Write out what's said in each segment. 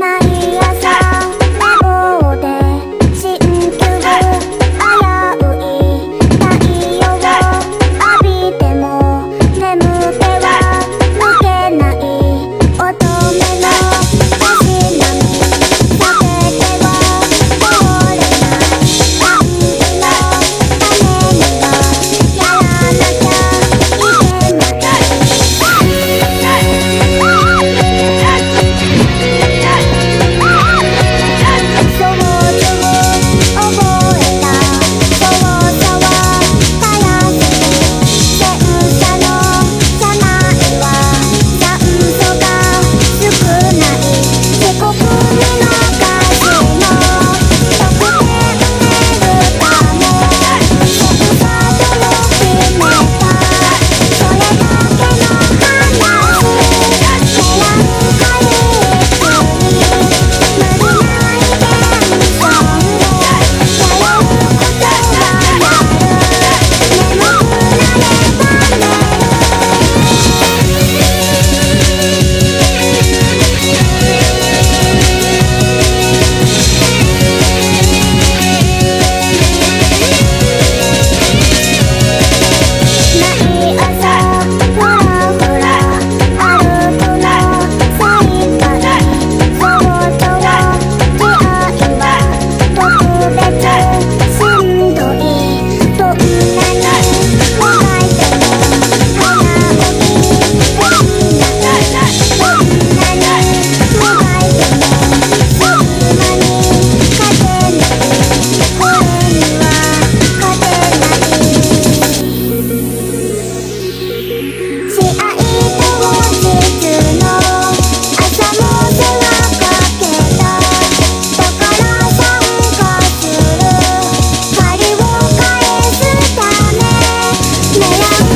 my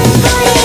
Bye.